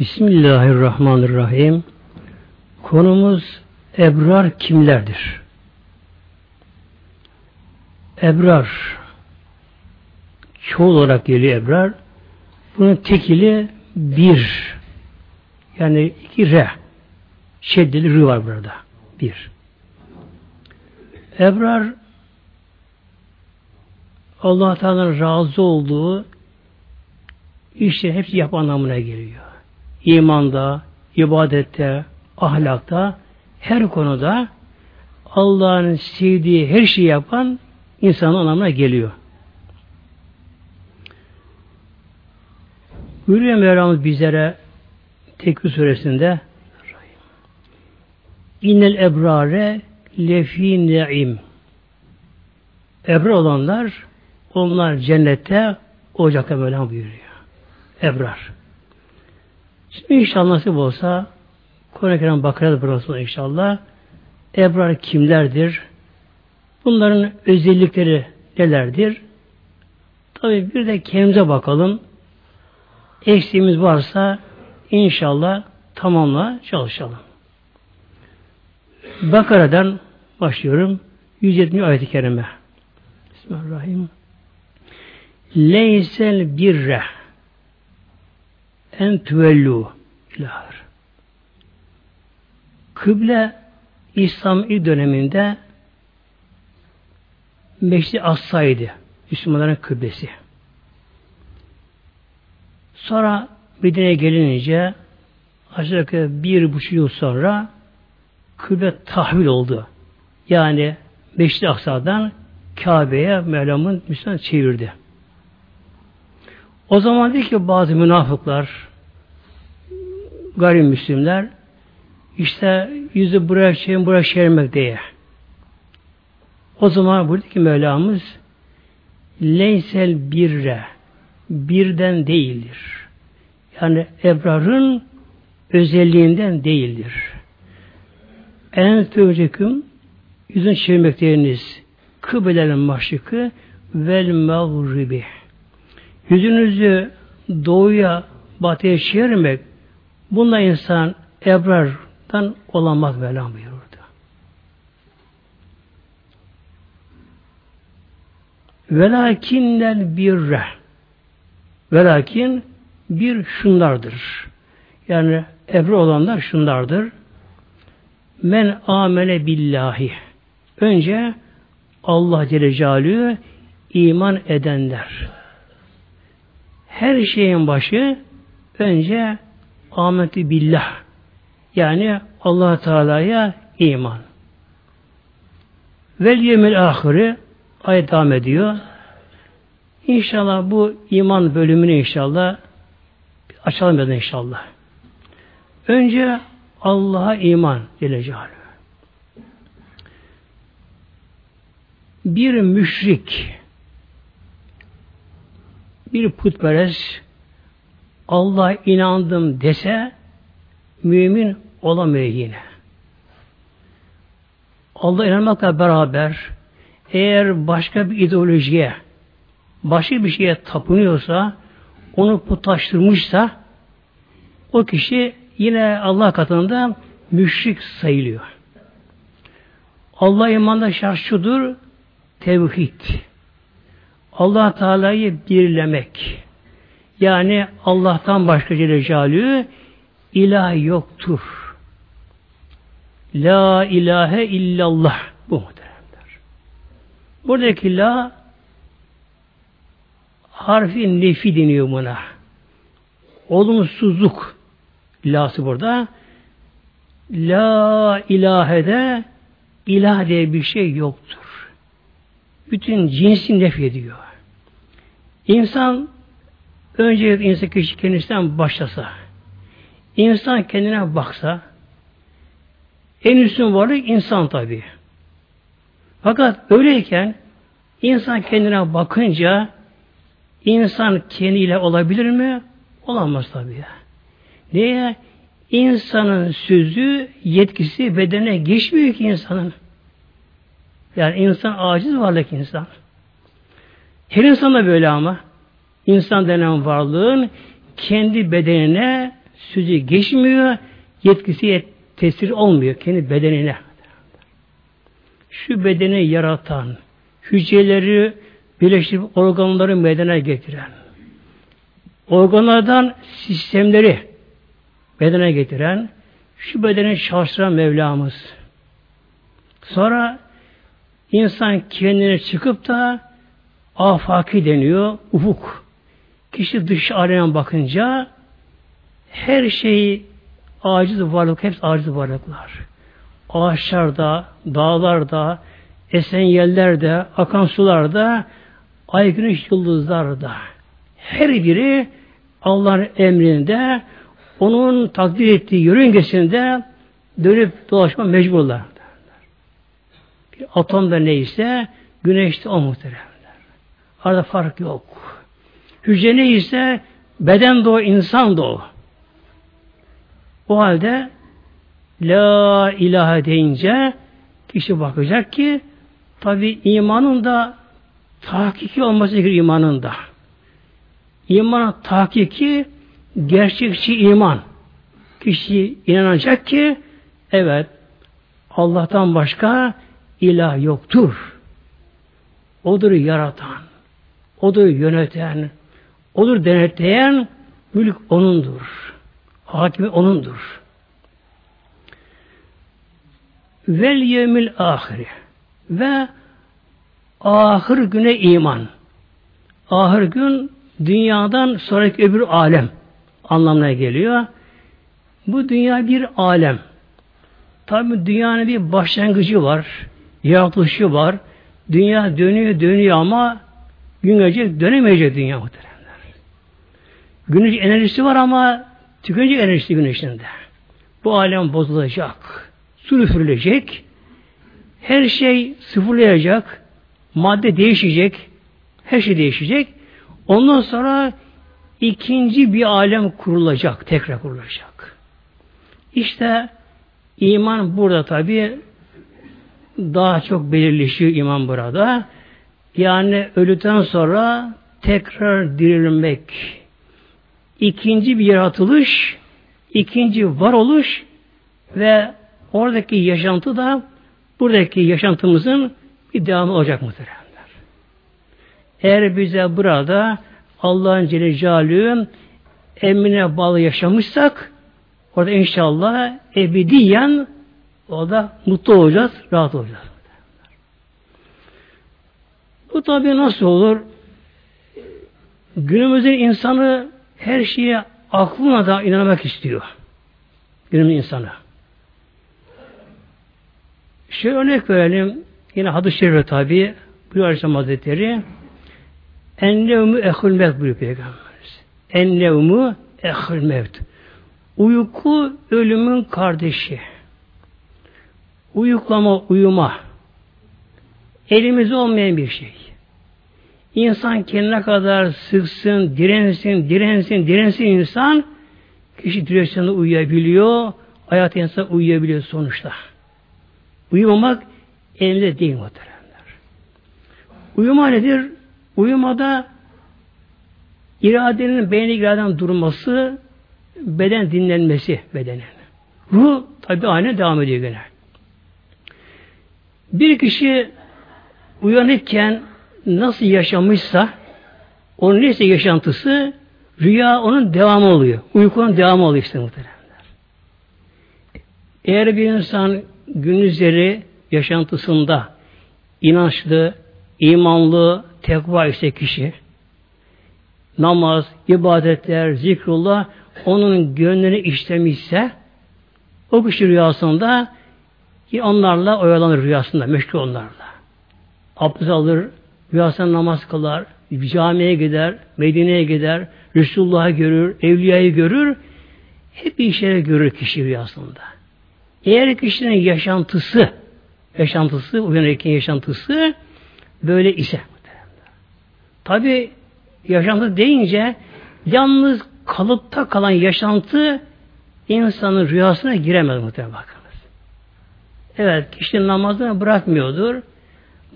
Bismillahirrahmanirrahim. Konumuz ebrar kimlerdir? Ebrar çoğul olarak geliyor ebrar. Bunun tekili bir. Yani iki re. Şeddeli rı var burada. Bir. Ebrar Allah Teala'nın razı olduğu işte hepsi yap anlamına geliyor. İmanda, ibadette, ahlakta, her konuda Allah'ın sevdiği her şeyi yapan insanın anlamına geliyor. Buyuruyor Mevlamız bizlere Tekvir suresinde İnnel ebrare lefi ne'im Ebrar olanlar onlar cennette olacaklar Mevlam buyuruyor. Ebrar. Şimdi inşallah nasip olsa Kur'an-ı Kerim bakarız burası inşallah. Ebrar kimlerdir? Bunların özellikleri nelerdir? Tabi bir de kendimize bakalım. Eksiğimiz varsa inşallah tamamla çalışalım. Bakara'dan başlıyorum. 170 ayet-i kerime. Bismillahirrahmanirrahim. Leysel birre en tüvellu ilahır. Kıble İslam ilk döneminde Meşri Assa'ydı. Müslümanların kıblesi. Sonra Medine'ye gelince aşağı bir buçuk yıl sonra kıble tahvil oldu. Yani Meşri Aksa'dan Kabe'ye Mevlam'ın Müslüman çevirdi. O zaman dedi ki bazı münafıklar gayrimüslimler işte yüzü buraya çevirmek, buraya çevirmek diye. O zaman buradaki Mevlamız leysel birre birden değildir. Yani ebrarın özelliğinden değildir. En tövceküm yüzün çevirmekleriniz kıbelenin maşrikı vel mağribi. Yüzünüzü doğuya batıya çevirmek Bunda insan ebrardan olamaz Mevlam buyurdu. Velakinnel birre Velakin bir şunlardır. Yani ebru olanlar şunlardır. Men amele billahi. Önce Allah Celle Celaluhu iman edenler. Her şeyin başı önce Ahmetü billah. Yani allah Teala'ya iman. Vel yemil ahiri ayet devam ediyor. İnşallah bu iman bölümünü inşallah açalım biraz inşallah. Önce Allah'a iman Celle Bir müşrik bir putperest Allah inandım dese mümin olamıyor yine. Allah inanmakla beraber eğer başka bir ideolojiye başka bir şeye tapınıyorsa onu putlaştırmışsa o kişi yine Allah katında müşrik sayılıyor. Allah imanda şart şudur tevhid. Allah Teala'yı birlemek. Yani Allah'tan başka Celle Celaluhu ilah yoktur. La ilahe illallah. Bu muhteremler. Buradaki la harfi nefi deniyor buna. Olumsuzluk lası burada. La ilahede ilah diye bir şey yoktur. Bütün cinsi nef ediyor. İnsan Önce insan kişi kendisinden başlasa, insan kendine baksa, en üstün varlık insan tabi. Fakat öyleyken insan kendine bakınca insan kendiyle olabilir mi? Olamaz tabi. Niye? İnsanın sözü, yetkisi bedene geçmiyor ki insanın. Yani insan aciz varlık insan. Her insan da böyle ama. İnsan denen varlığın kendi bedenine sözü geçmiyor, yetkisi tesir olmuyor kendi bedenine. Şu bedeni yaratan, hücreleri birleştirip organları meydana getiren, organlardan sistemleri bedene getiren, şu bedeni çalıştıran Mevlamız. Sonra insan kendine çıkıp da afaki deniyor, ufuk. Kişi dış aleme bakınca her şeyi aciz varlık, hepsi aciz varlıklar. Ağaçlarda, dağlarda, esen yerlerde, akan sularda, ay güneş yıldızlarda. Her biri Allah'ın emrinde, onun takdir ettiği yörüngesinde dönüp dolaşma mecburlar. Bir atom da neyse, güneşte o muhteremler. Arada fark yok. Hücre neyse, beden de o, insan da o. O halde La ilahe deyince kişi bakacak ki tabi imanın da tahkiki olması gerekir imanın da. İmanın tahkiki gerçekçi iman. Kişi inanacak ki evet Allah'tan başka ilah yoktur. Odur yaratan, odur yöneten, odur denetleyen, mülk O'nundur. Hakimi O'nundur. Vel yevmil ahiri ve ahir güne iman. Ahir gün dünyadan sonraki öbür alem anlamına geliyor. Bu dünya bir alem. Tabi dünyanın bir başlangıcı var. Yaratılışı var. Dünya dönüyor dönüyor ama gün gelecek dönemeyecek dünya muhteremler. Güneş enerjisi var ama tükenecek enerjisi güneşinde. Bu alem bozulacak. Su üfürülecek. Her şey sıfırlayacak. Madde değişecek. Her şey değişecek. Ondan sonra ikinci bir alem kurulacak. Tekrar kurulacak. İşte iman burada tabi daha çok belirleşiyor iman burada. Yani ölüden sonra tekrar dirilmek. İkinci bir yaratılış, ikinci varoluş ve oradaki yaşantı da buradaki yaşantımızın bir devamı olacak muhteremler. Eğer bize burada Allah'ın Celle Celaluhu emrine bağlı yaşamışsak orada inşallah ebediyen orada mutlu olacağız, rahat olacağız. Bu tabi nasıl olur? Günümüzün insanı her şeye aklına da inanmak istiyor. Günümüz insanı. Şöyle örnek verelim. Yine hadis-i şerifte tabi buyuruyor Aleyhisselam Hazretleri Ennevmü ehul mevt buyuruyor Peygamberimiz. Ennevmü ehul mevt. Uyku ölümün kardeşi. Uyuklama, uyuma. Elimizde olmayan bir şey. İnsan kendine kadar sıksın, dirensin, dirensin, dirensin insan, kişi direksiyonda uyuyabiliyor, hayat insan uyuyabiliyor sonuçta. Uyumamak elimizde değil muhteremler. Uyuma nedir? Uyumada iradenin beyin iraden durması, beden dinlenmesi bedenin. Ruh tabi aynı devam ediyor gene. Bir kişi uyanıkken nasıl yaşamışsa onun neyse yaşantısı rüya onun devamı oluyor. Uykunun devamı oluyor işte muhteremler. Eğer bir insan gündüzleri yaşantısında inançlı, imanlı, tekva ise kişi namaz, ibadetler, zikrullah onun gönlünü işlemişse o kişi rüyasında onlarla oyalanır rüyasında, meşgul onlarla. Abdest alır, rüyasında namaz kılar, camiye gider, Medine'ye gider, Resulullah'ı görür, Evliya'yı görür, hep bir işleri görür kişi rüyasında. Eğer kişinin yaşantısı, yaşantısı, uyanırken yaşantısı böyle ise, tabi yaşantı deyince yalnız kalıpta kalan yaşantı insanın rüyasına giremez muhtemelen bakınız. Evet, kişi namazını bırakmıyordur.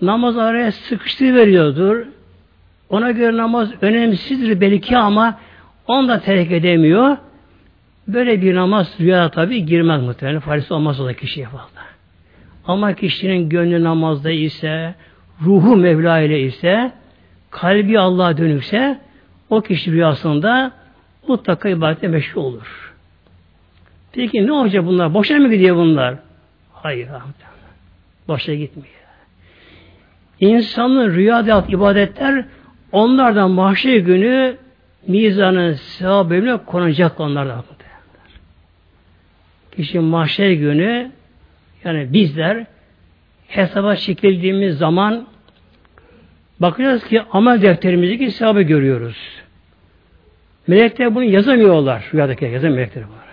Namaz araya sıkıştı veriyordur. Ona göre namaz önemsizdir belki ama onu da terk edemiyor. Böyle bir namaz rüya tabi girmez muhtemelen. Farisi olmaz o da kişiye fazla. Ama kişinin gönlü namazda ise, ruhu Mevla ile ise, kalbi Allah'a dönükse, o kişi rüyasında mutlaka ibadete meşgul olur. Peki ne olacak bunlar? Boşa mı gidiyor bunlar? Hayır. Boşa gitmiyor. İnsanın rüyada ibadetler onlardan mahşer günü mizanın sevabına konacak onlardan. Kişi mahşer günü yani bizler hesaba çekildiğimiz zaman bakacağız ki amel defterimizdeki hesabı görüyoruz. Melekler bunu yazamıyorlar. Rüyadaki yazan melekler var.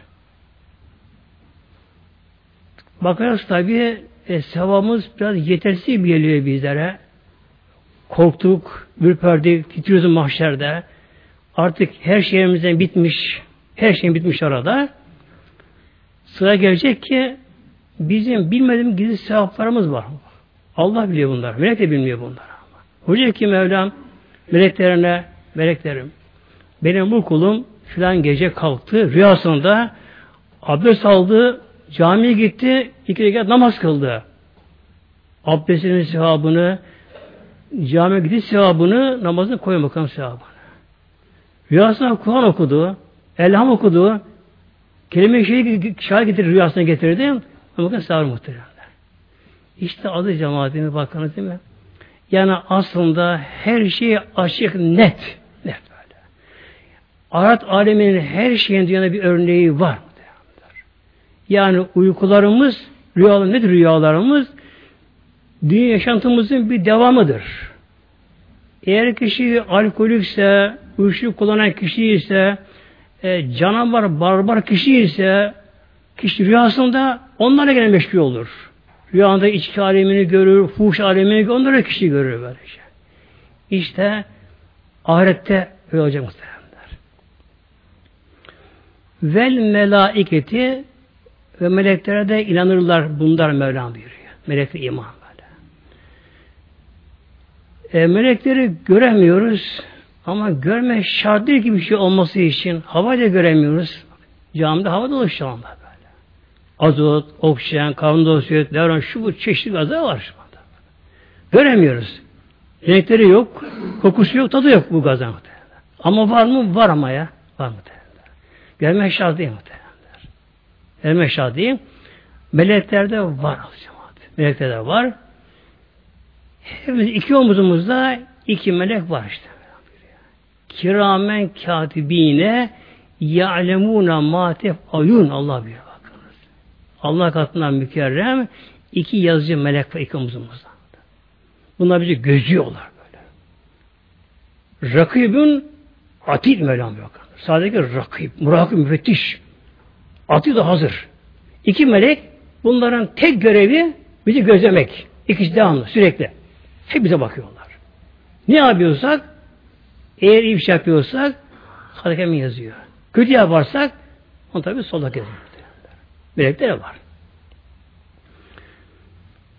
Bakacağız tabi e, sevabımız biraz yetersiz geliyor bizlere. Korktuk, ürperdik, titriyoruz mahşerde. Artık her şeyimizden bitmiş, her şey bitmiş arada. Sıra gelecek ki bizim bilmediğimiz gizli sevaplarımız var. Allah biliyor bunlar. Melek de bilmiyor bunlar. Hoca ki Mevlam meleklerine meleklerim benim bu kulum filan gece kalktı rüyasında abdest aldı camiye gitti iki rekat namaz kıldı. Abdestinin sevabını camiye gidiş sevabını namazını koyun bakalım sevabını. Rüyasında Kur'an okudu, elham okudu, kelime-i şeyi şahit getirdi, rüyasına getirdi. Bakın sağır muhteremler. İşte adı cemaatine bakınız değil mi? Yani aslında her şey açık, net. Net böyle. Arat aleminin her şeyin dünyada bir örneği var. Yani uykularımız, rüyalar nedir rüyalarımız? Dünya yaşantımızın bir devamıdır. Eğer kişi alkolikse, uyuşturucu kullanan kişi ise, e, canavar, barbar kişi ise, kişi rüyasında onlara gene meşgul olur. Rüyanda içki alemini görür, fuhuş alemini görür, onlara kişi görür böylece. İşte ahirette öyle olacak muhtemelenler. Vel melaiketi ve meleklere de inanırlar bunlar Mevlam buyuruyor. Melekler iman böyle. E, melekleri göremiyoruz ama görme şart değil ki bir şey olması için. Havayla göremiyoruz. Camide hava şu anda böyle. Azot, oksijen, karbondioksit, devran, şu bu çeşitli gazlar var şu anda. Göremiyoruz. Renkleri yok, kokusu yok, tadı yok bu gazın. Ama var mı? Var ama ya. Var mı? Görme şart değil muhtemelen. Elme şadi meleklerde var. Meleklerde var. Hepimiz iki omuzumuzda iki melek var işte. Kiramen katibine ya'lemuna matef ayun Allah bir bakınız. Allah katından mükerrem iki yazıcı melek var iki omuzumuzda. Bunlar bizi gözüyorlar böyle. Rakibün atid Mevlam bakın. Sadece rakib, murakib, müfettiş. Atı da hazır. İki melek bunların tek görevi bizi gözlemek. İkisi devamlı sürekli. Hep bize bakıyorlar. Ne yapıyorsak eğer iyi bir şey yapıyorsak sağdaki yazıyor. Kötü yaparsak onu tabi solda yazıyor. Melekler var.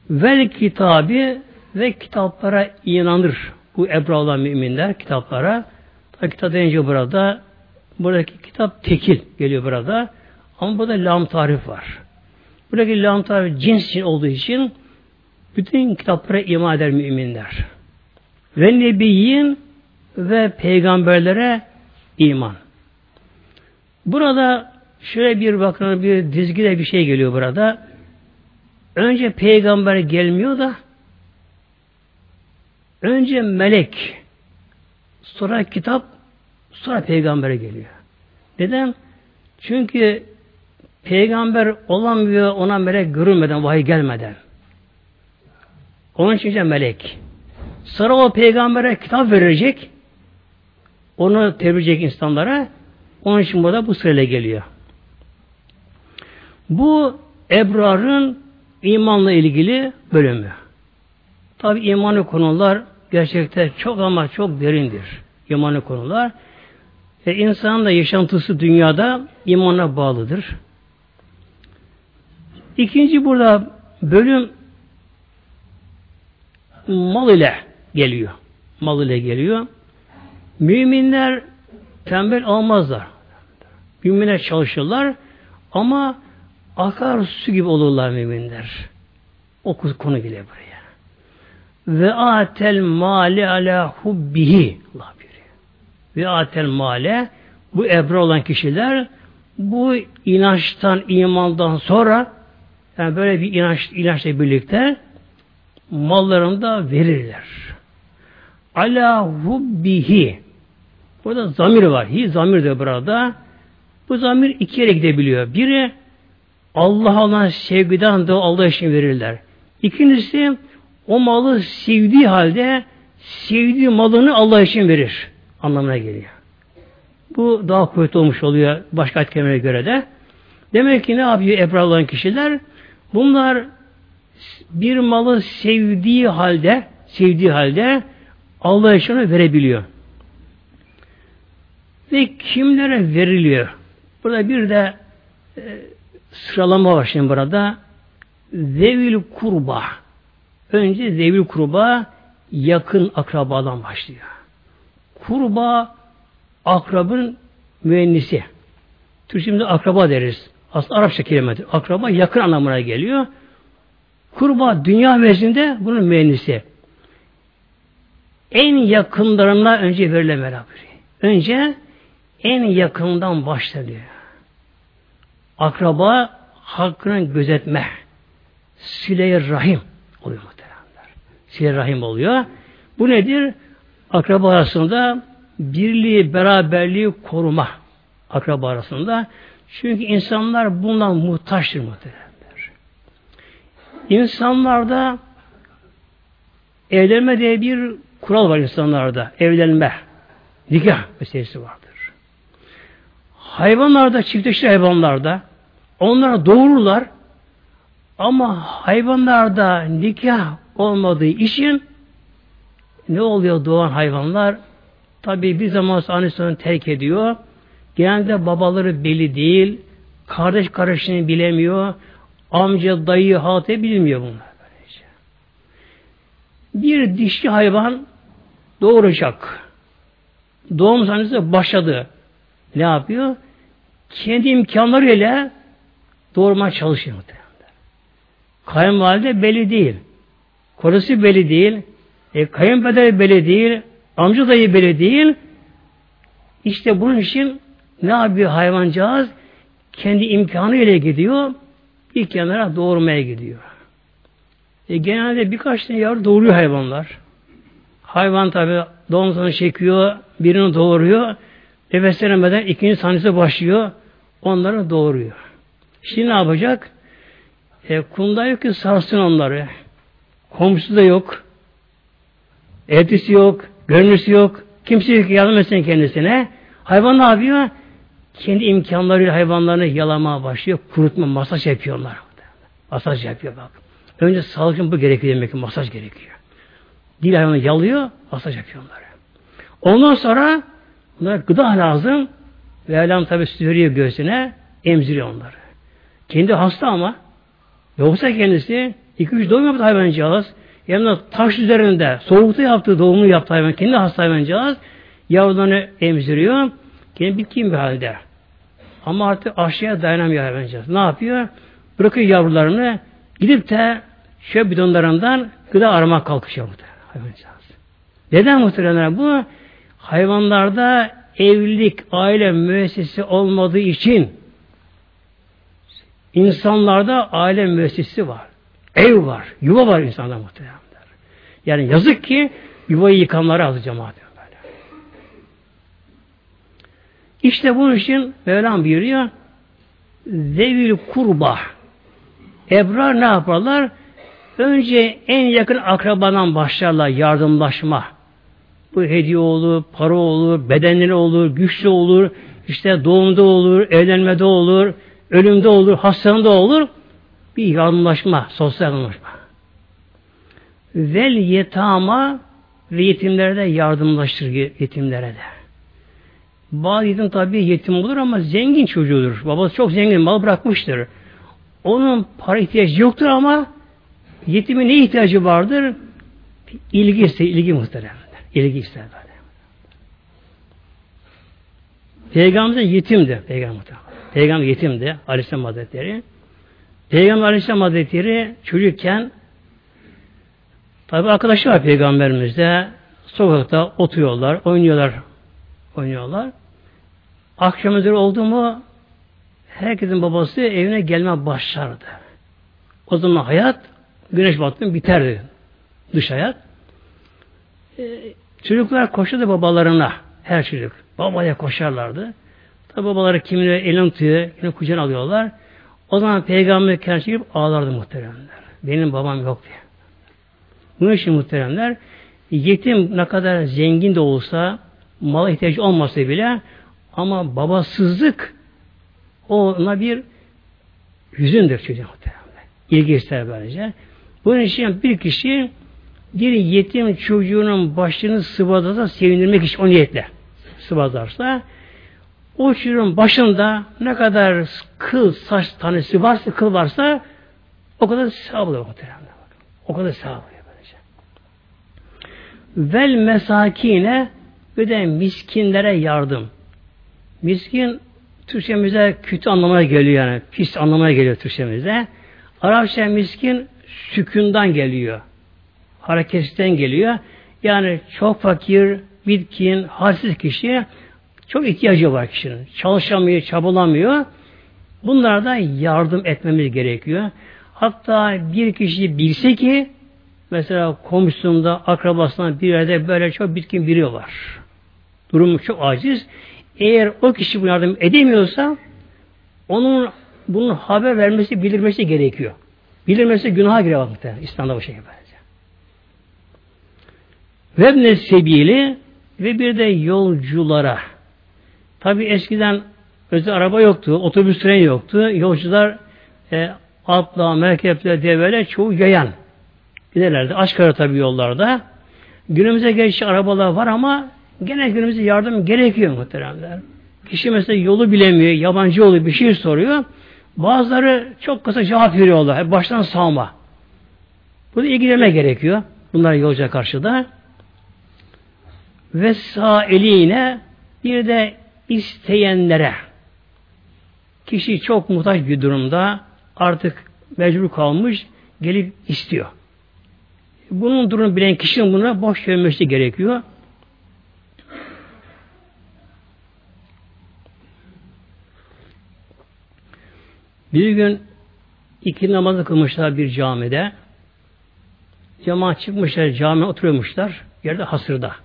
Vel kitabı ve kitaplara inanır. Bu Ebra'lı müminler kitaplara. Tabi kitap deyince burada buradaki kitap tekil geliyor burada. Ama burada lam tarif var. Buradaki lam tarif cins için olduğu için bütün kitaplara iman eder müminler. Ve nebiyyin ve peygamberlere iman. Burada şöyle bir bakın bir dizgide bir şey geliyor burada. Önce peygamber gelmiyor da önce melek sonra kitap sonra peygambere geliyor. Neden? Çünkü Peygamber olamıyor ona melek görünmeden, vahiy gelmeden. Onun için melek. Sonra o peygambere kitap verecek. Onu tebliğ insanlara. Onun için burada bu sırayla geliyor. Bu Ebrar'ın imanla ilgili bölümü. Tabi imanı konular gerçekten çok ama çok derindir. İmanı konular. Ve insanın da yaşantısı dünyada imana bağlıdır. İkinci burada bölüm mal ile geliyor. Mal ile geliyor. Müminler tembel olmazlar. Müminler çalışırlar ama akar su gibi olurlar müminler. O konu geliyor buraya. Ve atel male ala hubbihi Allah buyuruyor. Ve atel male bu ebra olan kişiler bu inançtan, imandan sonra yani böyle bir inanç, inançla birlikte mallarını da verirler. Ala hubbihi Burada zamir var. Hi zamir de burada. Bu zamir iki yere gidebiliyor. Biri Allah olan sevgiden de Allah için verirler. İkincisi o malı sevdiği halde sevdiği malını Allah için verir. Anlamına geliyor. Bu daha kuvvetli olmuş oluyor başka ayet göre de. Demek ki ne yapıyor ebra olan kişiler? Bunlar bir malı sevdiği halde sevdiği halde Allah için verebiliyor. Ve kimlere veriliyor? Burada bir de e, sıralama var şimdi burada. Zevil kurba. Önce zevil kurba yakın akrabadan başlıyor. Kurba akrabın müennisi. Türkçemizde akraba deriz. Aslında Arapça kelimedir. Akraba yakın anlamına geliyor. Kurba dünya vezinde bunun müennisi. En yakınlarına önce verilen beraber. Önce en yakından başlanıyor. Akraba hakkını gözetme. Sile rahim oluyor muhteremler. Sile rahim oluyor. Bu nedir? Akraba arasında birliği, beraberliği koruma. Akraba arasında. Çünkü insanlar bundan muhtaçtır muhteremler. İnsanlarda evlenme diye bir kural var insanlarda. Evlenme. Nikah meselesi var. Hayvanlarda, çiftleşir hayvanlarda onlara doğururlar ama hayvanlarda nikah olmadığı için ne oluyor doğan hayvanlar? Tabi bir zaman annesini terk ediyor. Genelde babaları belli değil. Kardeş kardeşini bilemiyor. Amca, dayı, hatı bilmiyor bunlar. Böylece. Bir dişli hayvan doğuracak. Doğum sahnesi başladı ne yapıyor? Kendi imkanlarıyla doğurmaya çalışıyor muhtemelen. Kayınvalide belli değil. Korusu belli değil. E, kayınpeder belli değil. Amca dayı belli değil. İşte bunun için ne yapıyor hayvancağız? Kendi imkanıyla gidiyor. Bir kenara doğurmaya gidiyor. E, genelde birkaç tane yavru doğuruyor hayvanlar. Hayvan tabi doğum çekiyor, birini doğuruyor. Nefeslenemeden ikinci sahnesi başlıyor. Onları doğuruyor. Şimdi ne yapacak? E, kumda yok ki sarsın onları. Komşusu da yok. Eltisi yok. Gönlüsü yok. Kimse yok ki yardım etsin kendisine. Hayvan ne yapıyor? Kendi imkanlarıyla hayvanlarını yalamaya başlıyor. Kurutma, masaj yapıyorlar. Masaj yapıyor bak. Önce sağlık için bu gerekiyor demek ki masaj gerekiyor. Dil hayvanı yalıyor, masaj yapıyorlar. Ondan sonra Bunlar gıda lazım. Ve Mevlam tabi sürüyor göğsüne, emziriyor onları. Kendi hasta ama yoksa kendisi iki üç doğum yaptı hayvancağız. Yanında taş üzerinde soğukta yaptığı doğumunu yaptı hayvan. Kendi hasta hayvancağız. Yavrularını emziriyor. Kendi bitkin bir halde. Ama artık aşağıya dayanamıyor hayvancağız. Ne yapıyor? Bırakıyor yavrularını gidip de şöyle bidonlarından gıda aramak kalkışıyor bu hayvancağız. Neden muhtemelen bu? hayvanlarda evlilik, aile müessesi olmadığı için insanlarda aile müessesi var. Ev var, yuva var insanda muhtemelen. Yani yazık ki yuvayı yıkanlara azı cemaat. Böyle. İşte bunun için Mevlam buyuruyor Zevil kurba Ebrar ne yaparlar? Önce en yakın akrabadan başlarlar yardımlaşma. Bu hediye olur, para olur, bedenleri olur, güçlü olur, işte doğumda olur, evlenmede olur, ölümde olur, hastalığında olur. Bir yardımlaşma, sosyal yardımlaşma. Vel yetama ve yetimlere de yardımlaştır yetimlere de. Bazı yetim tabi yetim olur ama zengin çocuğudur. Babası çok zengin, mal bırakmıştır. Onun para ihtiyacı yoktur ama yetimin ne ihtiyacı vardır? İlgi ise ilgi muhterem ilgi ister böyle. Peygamber yetimdi. Peygamber. Peygamber yetimdi. Aleyhisselam Hazretleri. Peygamber Aleyhisselam Hazretleri çocukken tabi arkadaşı var peygamberimizde. Sokakta oturuyorlar, oynuyorlar. Oynuyorlar. Akşam üzeri oldu mu herkesin babası evine gelme başlardı. O zaman hayat güneş battı biterdi. Dış hayat. Ee, çocuklar koşardı babalarına. Her çocuk. Babaya koşarlardı. Tabi babaları kimine elini tutuyor, kimine kucağına alıyorlar. O zaman peygamber kendisi gibi ağlardı muhteremler. Benim babam yok diye. Bunun için muhteremler yetim ne kadar zengin de olsa mala ihtiyacı olmasa bile ama babasızlık ona bir hüzündür çocuğa muhteremler. İlgi ister böylece. Bunun için bir kişi bir yetim çocuğunun başını sıvadasa sevindirmek için o niyetle sıvazarsa o çocuğun başında ne kadar kıl saç tanesi varsa, kıl varsa o kadar sevap oluyor muhtemelen. O kadar sevap oluyor böylece. Vel mesakine ve de miskinlere yardım. Miskin Türkçemize kötü anlamaya geliyor yani. Pis anlamaya geliyor Türkçemize. Arapça miskin sükünden geliyor. Hareketten geliyor. Yani çok fakir, bitkin, halsiz kişi çok ihtiyacı var kişinin. Çalışamıyor, çabalamıyor. Bunlarda yardım etmemiz gerekiyor. Hatta bir kişi bilse ki mesela komşusunda, akrabasından bir yerde böyle çok bitkin biri var. Durumu çok aciz. Eğer o kişi bu yardım edemiyorsa onun bunun haber vermesi, bildirmesi gerekiyor. Bildirmesi günaha giriyor muhtemelen. İslam'da bu şey böylece. Vebne sebili ve bir de yolculara Tabi eskiden özel araba yoktu, otobüs tren yoktu. Yolcular e, atla, merkeple, deveyle çoğu yayan giderlerdi. Aşk ara tabi yollarda. Günümüze geçici arabalar var ama gene günümüze yardım gerekiyor muhteremler. Kişi mesela yolu bilemiyor, yabancı yolu bir şey soruyor. Bazıları çok kısa cevap veriyorlar. Baştan sağma. Bunu ilgilenme gerekiyor. Bunlar yolcuya karşıda. Ve sağ eliyle bir de isteyenlere kişi çok muhtaç bir durumda artık mecbur kalmış gelip istiyor. Bunun durumu bilen kişinin buna boş vermesi gerekiyor. Bir gün iki namazı kılmışlar bir camide. Cemaat çıkmışlar, camiye oturuyormuşlar. Yerde hasırda.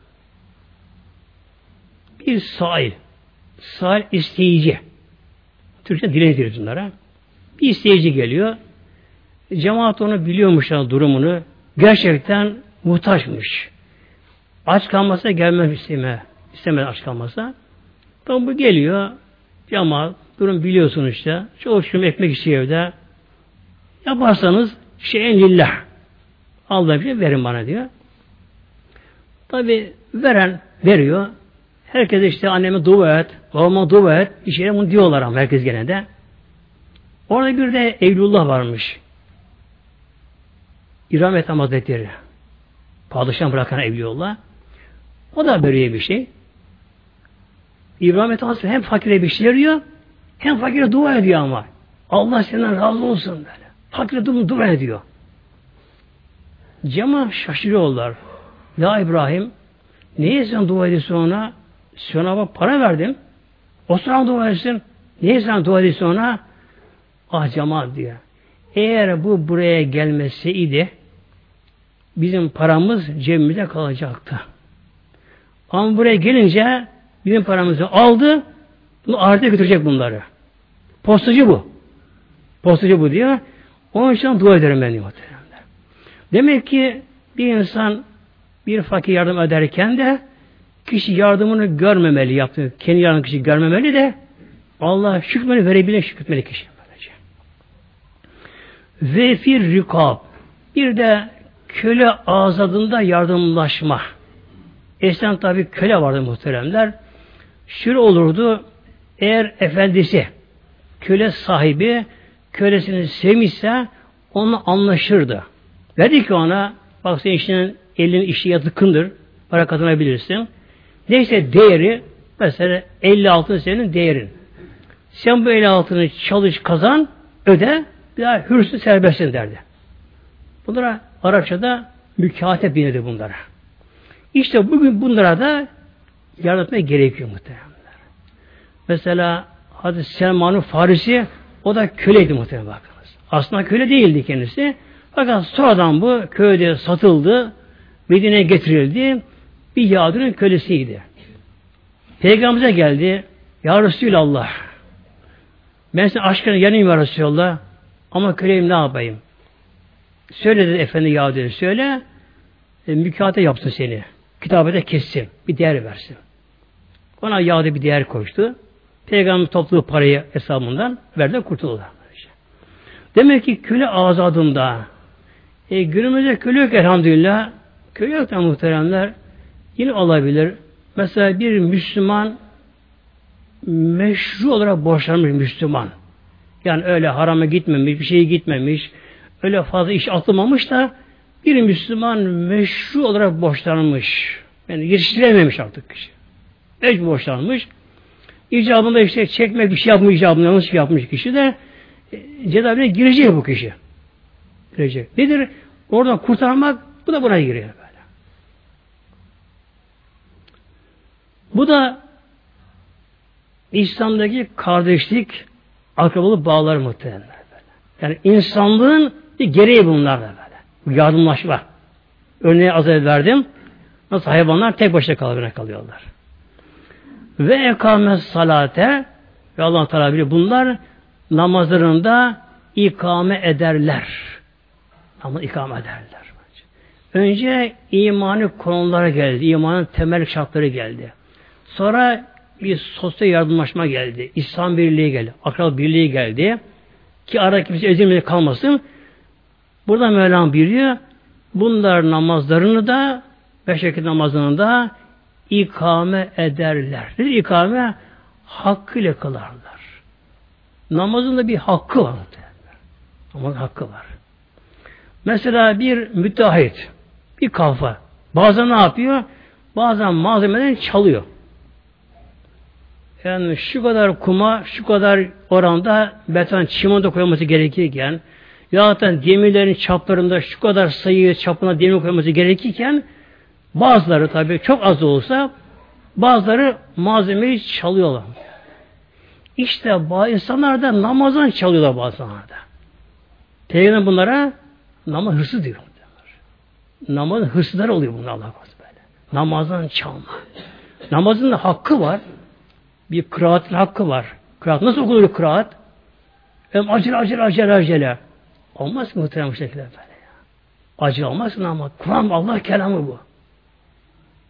Bir sahil, Sahil isteyici. Türkçe dilenir bunlara. Bir isteyici geliyor. Cemaat onu biliyormuş durumunu. Gerçekten muhtaçmış. Aç kalmasa gelmez isteme. İstemez aç kalmasa. Tam bu geliyor. Cemaat durum biliyorsun işte. Çoğu şum ekmek istiyor evde. Yaparsanız şeyen lillah. Allah bir şey verin bana diyor. Tabi veren veriyor. Herkes işte anneme dua et, babama dua et. Şeyler bunu diyorlar ama herkes gene de. Orada bir de Evlullah varmış. İram Ethem Hazretleri. Padişah bırakan Evliullah. O da böyle bir şey. İbrahim Hazretleri hem fakire bir şey veriyor, hem fakire dua ediyor ama. Allah senden razı olsun böyle. Fakire dua ediyor. Cema şaşırıyorlar. Ya İbrahim, neye sen dua ediyorsun ona? Sana bak para verdim. O sana dua etsin. Niye sana dua ediyorsun ona? Ah cemaat diyor. Eğer bu buraya gelmeseydi bizim paramız cebimizde kalacaktı. Ama buraya gelince bizim paramızı aldı bunu ahirete götürecek bunları. Postacı bu. Postacı bu diyor. Onun için dua ederim ben diyor. Demek ki bir insan bir fakir yardım ederken de Kişi yardımını görmemeli yaptı. Kendi yardımını kişi görmemeli de Allah şükmeni verebilir şükretmeli kişi. Ve fir rikab. Bir de köle azadında yardımlaşma. Eskiden tabi köle vardı muhteremler. Şöyle olurdu eğer efendisi köle sahibi kölesini sevmişse onunla anlaşırdı. Dedi ki ona bak senin işinin elin işi yatıkındır. Para kazanabilirsin. Neyse değeri Mesela 50 altın senin değerin. Sen bu 50 altını çalış kazan, öde, bir daha hürsün serbestsin derdi. Bunlara Arapçada mükatep denirdi bunlara. İşte bugün bunlara da yardım etmek gerekiyor muhtemelen. Mesela Hazreti Selman'ın Farisi o da köleydi muhtemelen bakınız. Aslında köle değildi kendisi. Fakat sonradan bu köyde satıldı. Medine'ye getirildi. Bir Yahudi'nin kölesiydi. Peygamberimize geldi. Ya Resulallah. Ben senin aşkına yanayım ya Resulallah. Ama köleyim ne yapayım? Söyle dedi efendi Yahudi söyle. E, mükate yapsın seni. Kitabede kessin. Bir değer versin. Ona Yahudi bir değer koştu. Peygamber topladığı parayı hesabından verdi kurtuldu. Demek ki köle azadında e, günümüzde köle yok elhamdülillah. Köle yok da muhteremler yine olabilir. Mesela bir Müslüman meşru olarak borçlanmış Müslüman. Yani öyle harama gitmemiş, bir şeye gitmemiş, öyle fazla iş atılmamış da bir Müslüman meşru olarak borçlanmış. Yani yetiştirememiş artık kişi. Mecbur borçlanmış. İcabında işte çekmek bir şey yapmış, icabında yanlış yapmış kişi de e, cezaevine girecek bu kişi. Girecek. Nedir? Oradan kurtarmak, bu da buna giriyor böyle. Bu da İslam'daki kardeşlik, akrabalık bağları muhtemelen böyle. Yani insanlığın bir gereği bunlar da böyle. Bu yardımlaşma. Örneği az evvel verdim. Nasıl hayvanlar tek başına kalbine kalıyorlar. Ve ekamet salate ve Allah Teala bilir bunlar namazlarında ikame ederler. Ama ikame ederler. Önce imanı konulara geldi. İmanın temel şartları geldi. Sonra bir sosyal yardımlaşma geldi. İslam birliği geldi. Akral birliği geldi. Ki ara kimse ezilmeye kalmasın. Burada Mevlam biliyor. Bunlar namazlarını da beş vakit namazını da ikame ederler. Nedir ikame? Hakkıyla kılarlar. Namazın da bir hakkı var. Ama hakkı var. Mesela bir müteahhit, bir kafa. Bazen ne yapıyor? Bazen malzemeden çalıyor. Yani şu kadar kuma, şu kadar oranda beton, çimento koyulması gerekirken ya da demirlerin çaplarında şu kadar sayı çapına demir koyulması gerekirken bazıları tabi çok az olsa bazıları malzemeyi çalıyorlar. İşte bazı insanlar da namazdan çalıyorlar bazıları da. Peygamber bunlara namaz hırsı diyor. Namaz hırsızlar oluyor bunlar Allah korusun böyle. Namazdan çalma. Namazın da hakkı var. Bir kıraatin hakkı var. Kıraat nasıl okunur kıraat? Hem acele acele acele acele. Olmaz mı muhtemelen bu şekilde böyle ya. Acele olmaz mı ama Kur'an Allah kelamı bu.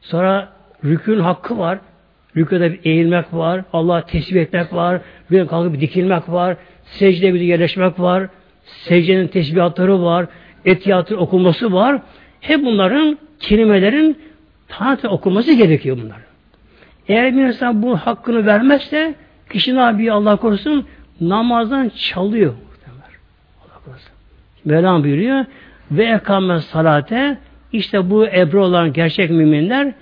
Sonra rükün hakkı var. Rüküde bir eğilmek var. Allah tesbih etmek var. Bir kalkıp dikilmek var. Secde bir yerleşmek var. Secdenin tesbihatları var. Etiyatın okunması var. Hep bunların kelimelerin tanıtı okunması gerekiyor bunlar. Eğer bir insan bu hakkını vermezse kişi ne yapıyor Allah korusun? Namazdan çalıyor. Allah korusun. Mevlam buyuruyor ve ekame salate işte bu ebru olan gerçek müminler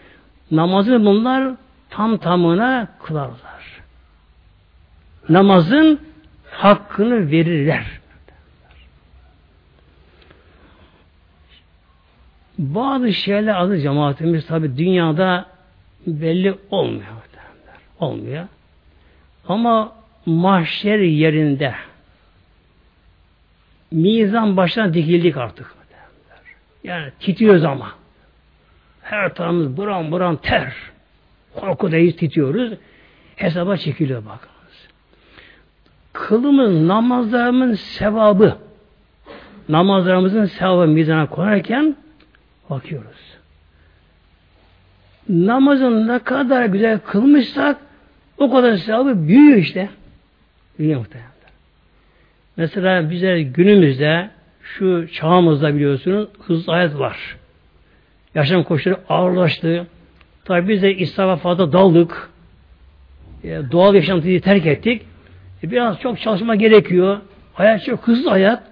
namazı bunlar tam tamına kılarlar. Namazın hakkını verirler. Bazı şeyler adı cemaatimiz tabi dünyada belli olmuyor. Olmuyor. Ama mahşer yerinde mizan başına dikildik artık. Yani titriyoruz ama. Her tarafımız buram buram ter. Korkudayız, titriyoruz. Hesaba çekiliyor bakınız. Kılımız, namazlarımın sevabı namazlarımızın sevabı mizana konarken bakıyoruz. Namazın ne kadar güzel kılmışsak o kadar sevabı büyüyor işte. Büyüyor muhtemelen. Mesela bize günümüzde şu çağımızda biliyorsunuz hızlı hayat var. Yaşam koşulları ağırlaştı. Tabi biz de İslam'a fazla daldık. E, doğal yaşantıyı terk ettik. E, biraz çok çalışma gerekiyor. Hayat çok hızlı hayat.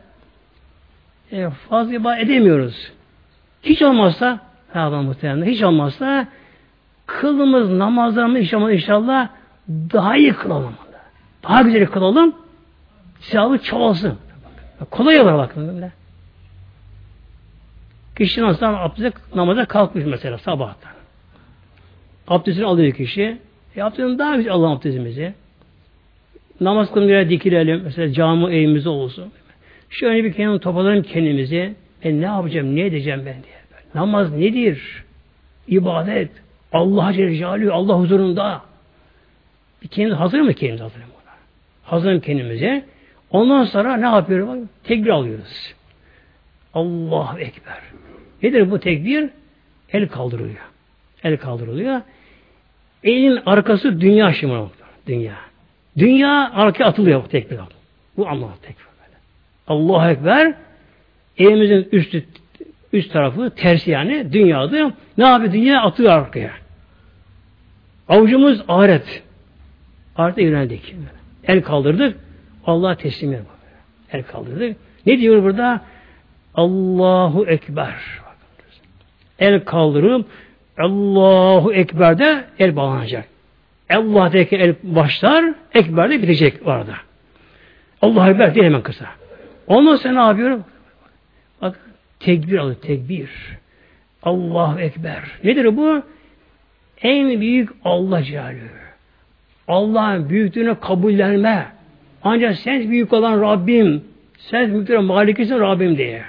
E, fazla edemiyoruz. Hiç olmazsa ha, muhtemelen hiç olmazsa kılımız, namazlarımız inşallah, inşallah daha iyi kılalım. Daha güzel kılalım. Silahı çoğalsın. Kolay olur bakın böyle. Kişi nasıl abdest namaza kalkmış mesela sabahtan. Abdestini alıyor kişi. E abdestini daha güzel alalım abdestimizi. Namaz kılmaya dikilelim. Mesela cami evimizde olsun. Şöyle bir kendim toparlayalım kendimizi. Ben ne yapacağım, ne edeceğim ben diye. Namaz nedir? İbadet. Allah Celle Allah huzurunda. Bir kendimiz hazır mı kendimiz hazır mı? Hazırım kendimize. Ondan sonra ne yapıyoruz? Tekbir alıyoruz. Allahu Ekber. Nedir bu tekbir? El kaldırılıyor. El kaldırılıyor. Elin arkası dünya şımarı. Dünya. Dünya arkaya atılıyor bu tekbir. Bu Allah tekbir. Allahu Ekber elimizin üstü üst tarafı tersi yani dünyada ne yapıyor? Dünya atıyor arkaya. Avucumuz ahiret. Ahirete yöneldik. El kaldırdık. Allah'a teslim edelim. El kaldırdık. Ne diyor burada? Allahu Ekber. El kaldırıp Allahu Ekber'de el bağlanacak. Allah'taki el başlar, Ekber'de bitecek orada. Allahu Ekber diye hemen kısa. Ondan sonra ne yapıyorum? Bak tekbir alıyor, tekbir. Allahu Ekber. Nedir bu? En büyük Allah Celaluhu. Allah'ın büyüklüğünü kabullenme. Ancak sen büyük olan Rabbim, sen büyüklüğüne malikisin Rabbim diye.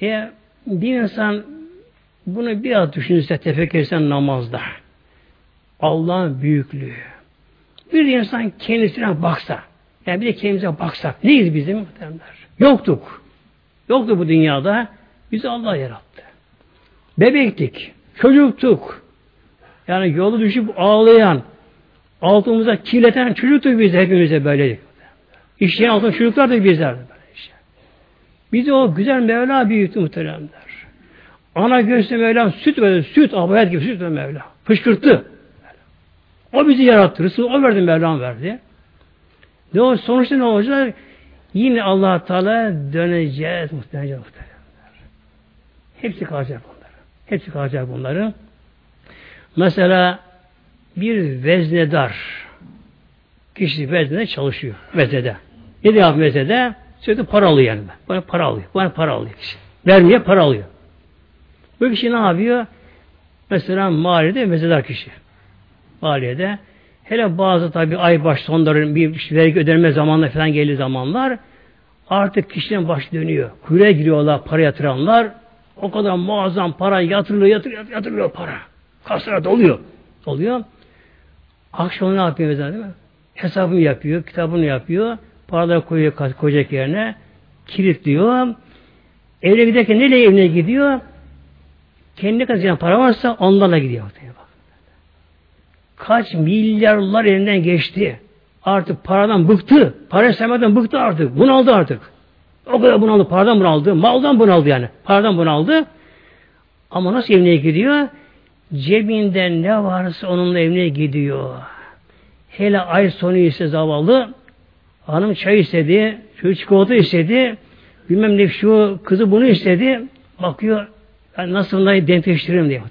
Ya bir insan bunu biraz düşünürse, tefekkür etsen namazda. Allah'ın büyüklüğü. Bir insan kendisine baksa, yani bir de kendimize baksak, neyiz bizim muhtemelenler? Yoktuk. Yoktu bu dünyada. Bizi Allah yarattı. Bebektik, çocuktuk. Yani yolu düşüp ağlayan, altımıza kirleten çocuktuk biz hepimize böyleydik. İşleyen altın çocuklar da. Böyle işte. Bizi o güzel Mevla büyüttü muhteremler. Ana göğsüne Mevla süt verdi, süt, abayet gibi süt verdi Mevla. Fışkırttı. O bizi yarattı. Rızkı o verdi Mevlam verdi. Ne o sonuçta ne olacak? Yine allah Teala döneceğiz muhtemelen. Hepsi kalacak bunları. Hepsi kalacak bunları. Mesela bir veznedar kişi veznede çalışıyor. Veznede. Ne diyor veznede? Sürekli para alıyor yani. Bana para alıyor. Bana para alıyor kişi. Vermeye para alıyor. Bu kişi ne yapıyor? Mesela mahallede veznedar kişi. Mahallede. Hele bazı tabi ay baş sonların bir vergi ödenme zamanla falan geldiği zamanlar artık kişinin baş dönüyor. Kuyruğa giriyorlar para yatıranlar. O kadar muazzam para yatırılıyor, yatırılıyor, yatırılıyor para. Kaslara doluyor. Oluyor. Akşam ne yapıyor mesela değil mi? Hesabını yapıyor, kitabını yapıyor. Paraları koyuyor koyacak yerine. Kilitliyor. Evine giderken nereye evine gidiyor? Kendi kazanacak para varsa onlarla gidiyor. Bak. Kaç milyarlar elinden geçti. Artık paradan bıktı. Para sevmeden bıktı artık. Bunaldı artık. O kadar bunaldı. Paradan bunaldı. Maldan bunaldı yani. Paradan bunaldı. Ama nasıl evine gidiyor? Cebinde ne varsa onunla evine gidiyor. Hele ay sonu ise zavallı hanım çay istedi, şu çikolata istedi, bilmem ne şu kızı bunu istedi. Bakıyor ben nasıl onları denkleştiririm diye.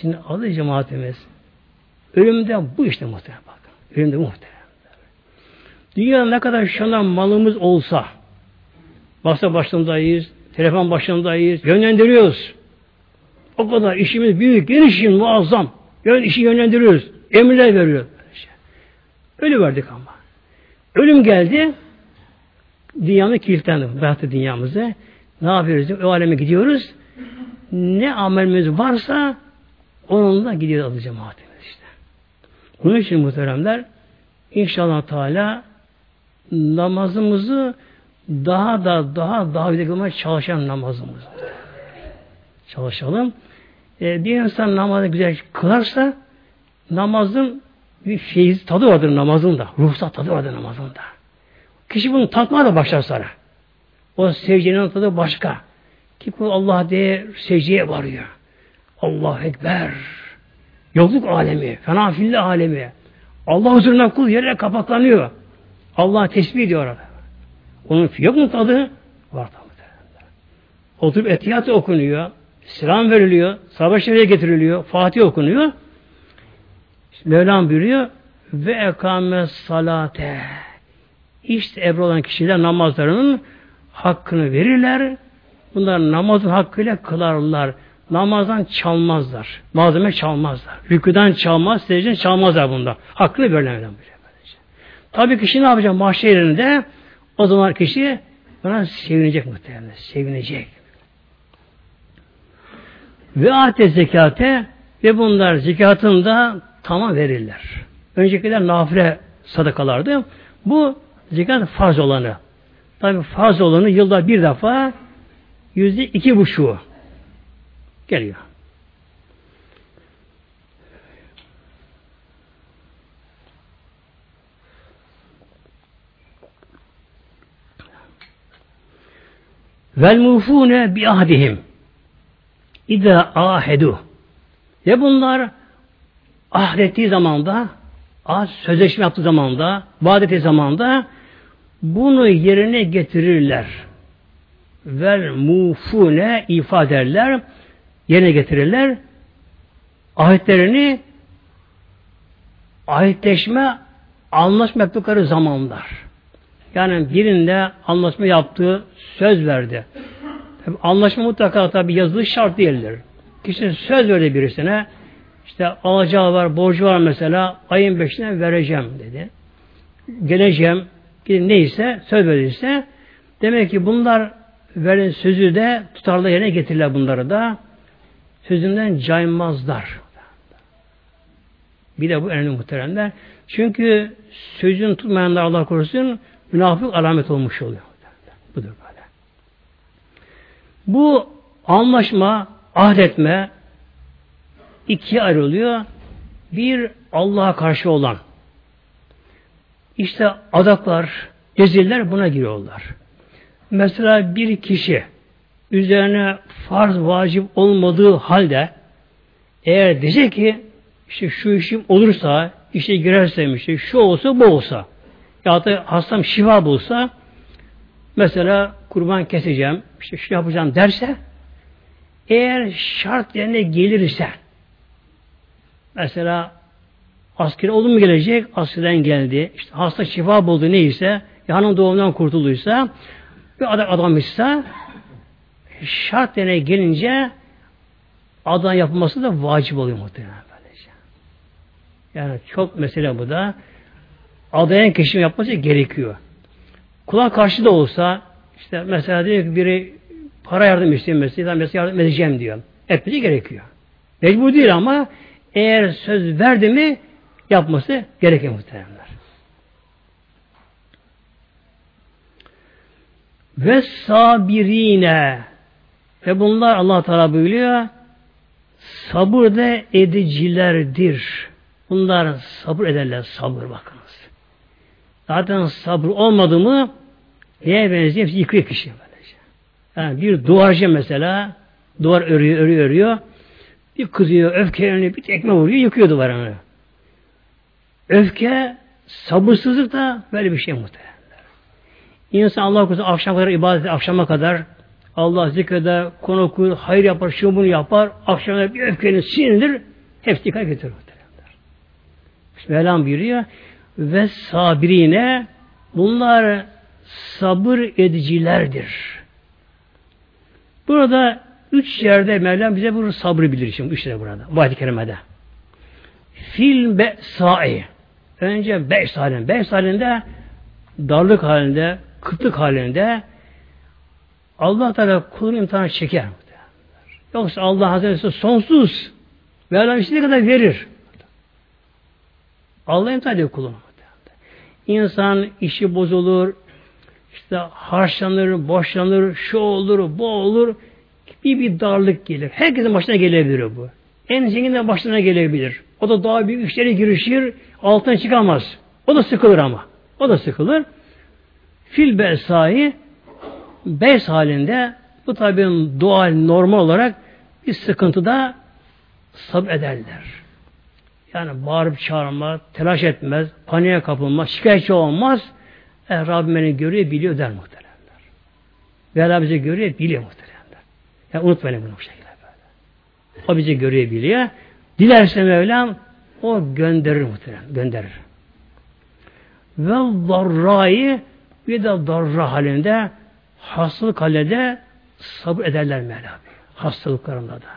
Şimdi adı cemaatimiz ölümden bu işte muhtemelen bakın. Ölümde muhtemelen. Dünyada ne kadar şu anda malımız olsa masa başındayız, telefon başındayız, yönlendiriyoruz. O kadar işimiz büyük, genişim, muazzam. Yön, işi yönlendiriyoruz. Emirler veriyor. Ölü verdik ama. Ölüm geldi. Dünyanın kilitlendi. Bıraktı dünyamızı. Ne yapıyoruz? O aleme gidiyoruz. Ne amelimiz varsa onunla gidiyor adı cemaatimiz işte. Bunun için muhteremler inşallah Teala namazımızı daha da daha daha bir kılmaya çalışan namazımızı. Çalışalım. Ee, bir insan namazı güzel kılarsa namazın bir feyiz tadı vardır namazında. Ruhsat tadı vardır namazında. Kişi bunu tatmaya da başlar sonra. O secdenin tadı başka. Ki Allah diye secdeye varıyor. Allah Ekber. Yokluk alemi, fena filli alemi. Allah huzuruna kul yere kapaklanıyor. Allah tesbih ediyor. Onun yok mu tadı? Var tabi. Oturup etiyatı okunuyor. Selam veriliyor. Sabah şerife getiriliyor. Fatih okunuyor. Mevlam buyuruyor ve ekame salate. İşte ebru olan kişiler namazlarının hakkını verirler. Bunlar namazın hakkıyla kılarlar. Namazdan çalmazlar. Malzeme çalmazlar. Rüküden çalmaz, secden çalmazlar bunda. Hakkını verirler. Tabii kişi ne yapacak mahşerinde? O zaman kişi buna sevinecek muhtemelen. Sevinecek. Ve ate zekate ve bunlar zekatını da tamam verirler. Öncekiler nafile sadakalardı. Bu zekat farz olanı. Tabi farz olanı yılda bir defa yüzde iki buçuğu geliyor. Vel mufune bi ahdihim. İde ahedu. Ve bunlar ahdettiği zamanda, az sözleşme yaptığı zamanda, vaat ettiği zamanda bunu yerine getirirler. Vel mufune ifade ederler, yerine getirirler. Ayetlerini ayetleşme anlaşma yaptıkları zamanlar. Yani birinde anlaşma yaptığı söz verdi. Anlaşma mutlaka tabi yazılı şart değildir. Kişi söz verdi birisine işte alacağı var, borcu var mesela ayın beşine vereceğim dedi. Geleceğim neyse söz verirse demek ki bunlar veren sözü de tutarlı yerine getirirler bunları da sözünden caymazlar. Bir de bu önemli muhteremler. Çünkü sözünü tutmayanlar Allah korusun münafık alamet olmuş oluyor. Budur. Bu anlaşma, ahdetme ikiye ayrılıyor. Bir Allah'a karşı olan. İşte adaklar, ceziller buna giriyorlar. Mesela bir kişi üzerine farz vacip olmadığı halde eğer diyecek ki işte şu işim olursa, işe girersem işte şu olsa bu olsa ya da hastam şifa bulsa mesela kurban keseceğim, işte şu yapacağım derse eğer şart yerine gelirse mesela asker olur mu gelecek? Askerden geldi. İşte hasta şifa buldu neyse yanın doğumdan kurtulduysa bir adam adamışsa şart yerine gelince adan yapılması da vacip oluyor muhtemelen. Böylece. Yani çok mesele bu da adayan kişinin yapması gerekiyor. Kula karşı da olsa işte mesela diyor ki biri para yardım istiyor mesela, mesela yardım edeceğim diyor. Etmesi gerekiyor. Mecbur değil ama eğer söz verdi mi yapması gerekiyor muhteremler. Ve sabirine ve bunlar Allah Teala buyuruyor sabır da edicilerdir. Bunlar sabır ederler. Sabır bakınız. Zaten sabır olmadı mı neye benziyor? Hepsi yıkıyor kişi. Böylece. Yani bir duvarcı mesela duvar örüyor, örüyor, örüyor. Bir kızıyor, öfkeleniyor, bir tekme vuruyor, yıkıyor duvarını. Öfke, sabırsızlık da böyle bir şey muhtemelen. İnsan Allah korusun akşam kadar ibadet akşama kadar Allah zikreder, konu okur, hayır yapar, şunu bunu yapar, akşamda bir öfkenin sinirdir, hepsi dikkat getirir. Mevlam buyuruyor ve sabirine bunlar sabır edicilerdir. Burada üç yerde Mevlam bize bunu sabrı bilir şimdi. Üç yerde burada. Bu ayet-i kerimede. Fil be sa'i. Önce beş halinde. Beş halinde darlık halinde, kıtlık halinde Allah Teala kulun imtihanı çeker. Yoksa Allah Hazreti sonsuz. Mevlam istediği kadar verir. Allah imtihan ediyor kulunu. İnsan işi bozulur, işte harçlanır, boşlanır, şu olur, bu olur. Bir bir darlık gelir. Herkesin başına gelebilir bu. En zenginin başına gelebilir. O da daha büyük işlere girişir, altına çıkamaz. O da sıkılır ama. O da sıkılır. Fil besai bes halinde bu tabi doğal, normal olarak bir sıkıntıda sabrederler. Yani bağırıp çağırma, telaş etmez, paniğe kapılmaz, şikayetçi olmaz. E, Rabbim beni görüyor, biliyor der muhteremler. Ve Allah bizi görüyor, biliyor muhteremler. Yani unutmayın bunu bu şekilde böyle. O bizi görebiliyor. Dilerse Mevlam o gönderir muhtemelen. Gönderir. Ve darrayı bir de darra halinde hastalık halinde sabır ederler Mevla. Hastalıklarında da.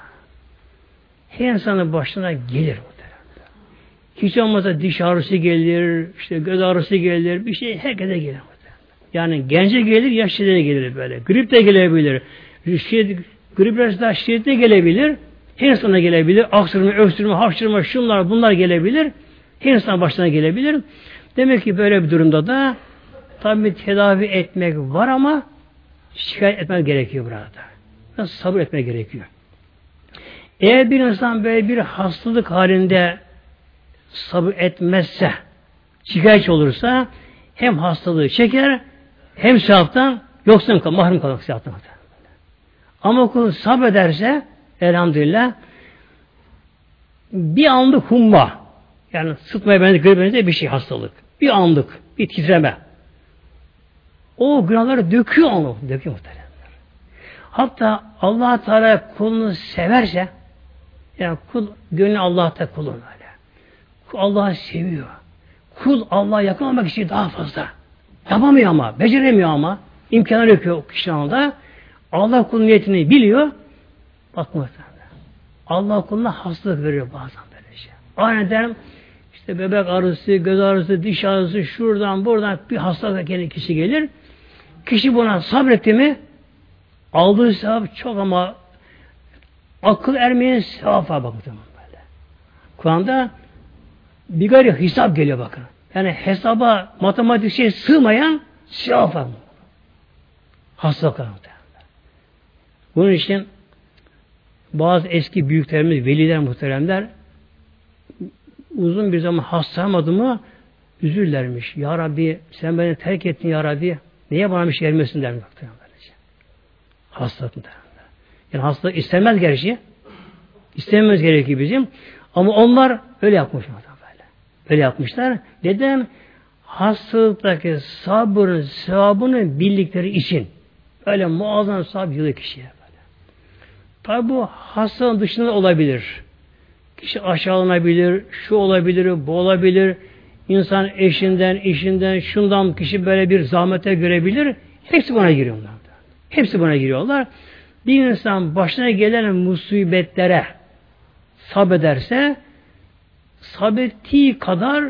Her insanın başına gelir muhtemelen. Hiç olmazsa diş ağrısı gelir, işte göz ağrısı gelir, bir şey herkese gelir. Yani gence gelir, yaşlıda da gelir böyle. Grip de gelebilir. Şey, grip biraz daha şiddetli gelebilir. Her insana gelebilir. Aksırma, öksürme, hapşırma, şunlar bunlar gelebilir. Her insan başına gelebilir. Demek ki böyle bir durumda da tabi tedavi etmek var ama şikayet etmek gerekiyor burada. Nasıl sabır etmek gerekiyor. Eğer bir insan böyle bir hastalık halinde sabır etmezse, şikayetçi olursa hem hastalığı çeker hem sevaptan yoksun kalır, mahrum kalır sevaptan. Ama kul sabrederse elhamdülillah bir anlık humma yani sıtmaya benzer grip bir şey hastalık. Bir anlık, bir titreme. O günahları döküyor onu. Döküyor muhtemelen. Hatta allah Teala kulunu severse yani kul gönlü Allah'ta kulun böyle. Allah'ı seviyor. Kul Allah'a yakın olmak için daha fazla. Yapamıyor ama, beceremiyor ama. imkanı yok o kişi anda. Allah kulun niyetini biliyor. Bak muhtemelen. Allah kuluna hastalık veriyor bazen böyle şey. Aniden işte bebek ağrısı, göz ağrısı, diş ağrısı, şuradan buradan bir hastalık kendi kişi gelir. Kişi buna sabretti mi aldığı sevap çok ama akıl ermeyen sevap var bakın böyle. Kur'an'da bir gayri hesap geliyor bakın. Yani hesaba matematik şey sığmayan sevap var. Hastalık var. Bunun için bazı eski büyüklerimiz, veliler, muhteremler uzun bir zaman hastamadı mı üzüllermiş. Ya Rabbi sen beni terk ettin ya Rabbi. Niye bana bir şey vermiyorsun dermiş. Hastalık Yani hastalık istemez gerçi. İstememiz gerekiyor bizim. Ama onlar öyle yapmış. Öyle yapmışlar. Neden? Hastalıktaki sabrın, sevabını bildikleri için. Öyle muazzam sabır yılı kişiye. Böyle. Tabi bu hastalığın dışında olabilir. Kişi aşağılanabilir, şu olabilir, bu olabilir. İnsan eşinden, işinden, şundan kişi böyle bir zahmete görebilir. Hepsi buna giriyorlar. Hepsi buna giriyorlar. Bir insan başına gelen musibetlere sabederse sabettiği kadar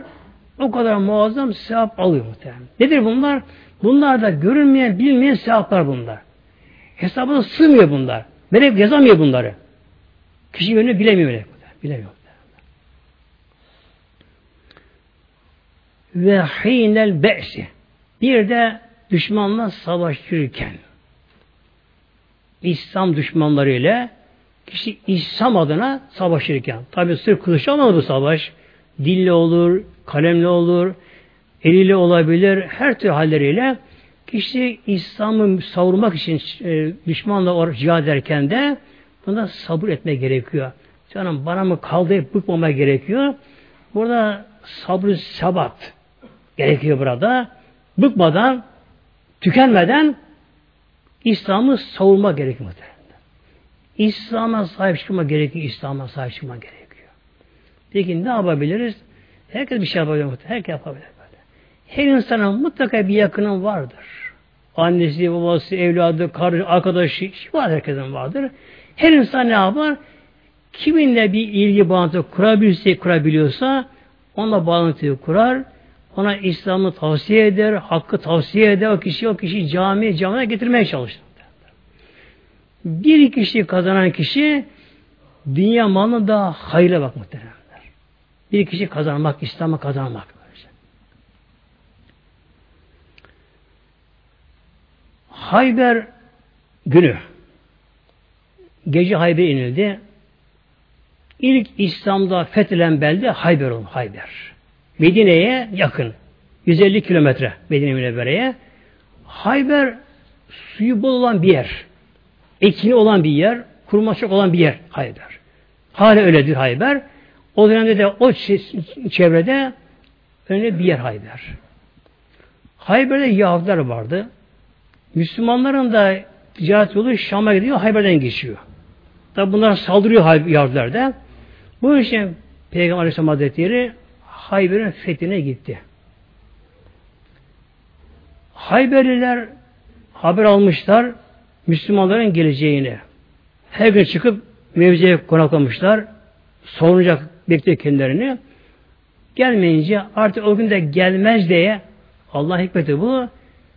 o kadar muazzam sevap alıyor muhtemelen. Nedir bunlar? Bunlar da görünmeyen, bilmeyen sevaplar bunlar. Hesabına sığmıyor bunlar. Melek yazamıyor bunları. Kişi yönünü bilemiyor melek. Bilemiyor. Ve hinel be'si. Bir de düşmanla savaşırken İslam düşmanlarıyla kişi İslam adına savaşırken tabi sırf kılıç olmadı bu savaş. Dille olur, kalemle olur, eliyle olabilir, her türlü halleriyle kişi İslam'ı savurmak için e, düşmanla cihad ederken de buna sabır etme gerekiyor. Canım bana mı kaldı bıkmama gerekiyor. Burada sabrı sabat gerekiyor burada. Bıkmadan, tükenmeden İslam'ı savunma gerekiyor. İslam'a sahip çıkma gerekiyor. İslam'a sahip çıkma gerekiyor. Peki ne yapabiliriz? Herkes bir şey yapabilir. Herkes yapabilir böyle. Her insanın mutlaka bir yakının vardır. Annesi, babası, evladı, kardeşi, arkadaşı var herkesin vardır. Her insan ne yapar? Kiminle bir ilgi bağlantı kurabilirse, kurabiliyorsa onunla bağlantıyı kurar. Ona İslam'ı tavsiye eder, hakkı tavsiye eder. O kişi o kişi cami, camiye getirmeye çalışır. Bir kişi kazanan kişi dünya malını da hayırlı bak muhteremler. Bir kişi kazanmak, İslam'a kazanmak. Hayber günü gece Hayber inildi. İlk İslam'da fethedilen belde Hayber oldu. Hayber. Medine'ye yakın. 150 kilometre Medine Münevvere'ye. Hayber suyu bol olan bir yer. Ekini olan bir yer. Kurma çok olan bir yer Hayber. Hala öyledir Hayber. O dönemde de o çevrede önemli bir yer Hayber. Hayber'de Yahudiler vardı. Müslümanların da ticaret yolu Şam'a gidiyor, Hayber'den geçiyor. Tabi bunlar saldırıyor Yahudiler Bu için Peygamber Aleyhisselam Hazretleri Hayber'in fethine gitti. Hayberliler haber almışlar Müslümanların geleceğini. Her gün çıkıp mevziye konaklamışlar. Sorunacak bekliyor kendilerini. Gelmeyince artık o gün de gelmez diye Allah hikmeti bu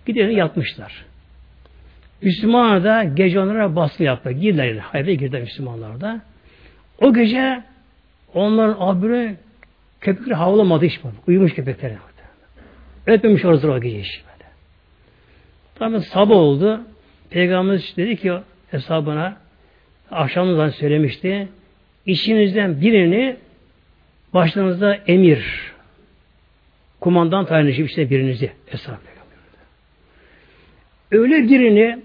giderini yatmışlar. Müslümanlar da gece onlara baskı yaptı. Girdiler. Haybe girdi Müslümanlar da. O gece onların abiri köpekleri havlamadı hiç böyle. Uyumuş köpekler. Ötmemiş orası o gece hiç. Tabi sabah oldu. Peygamberimiz dedi ki hesabına akşamdan söylemişti. İşinizden birini başlarınızda emir, kumandan tayin edecek işte birinizi hesap Öyle birini